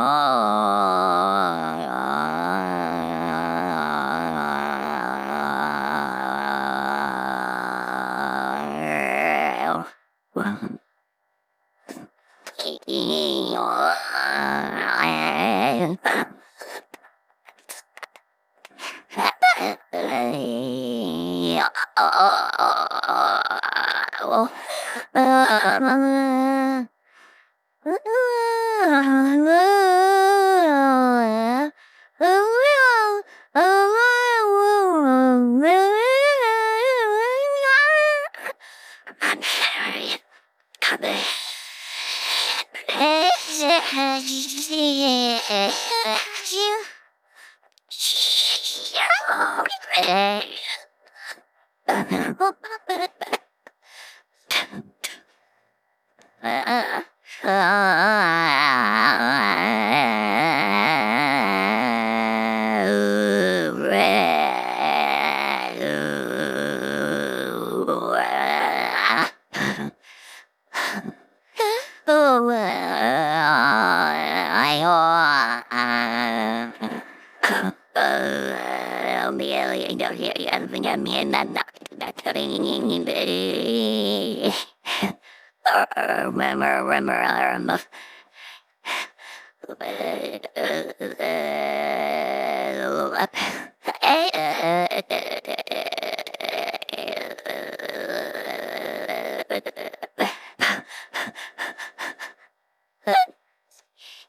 Oh. Oh, you. I don't hear you having a man that knocked that ring. Remember, remember, remember.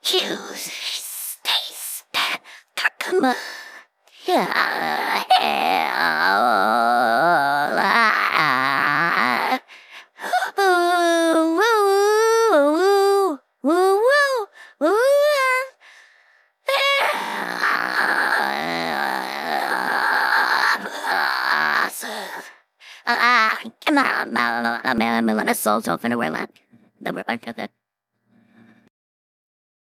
Hughes, stay, stay, come on. Come on, I'm a soul, so I'm that we're like that.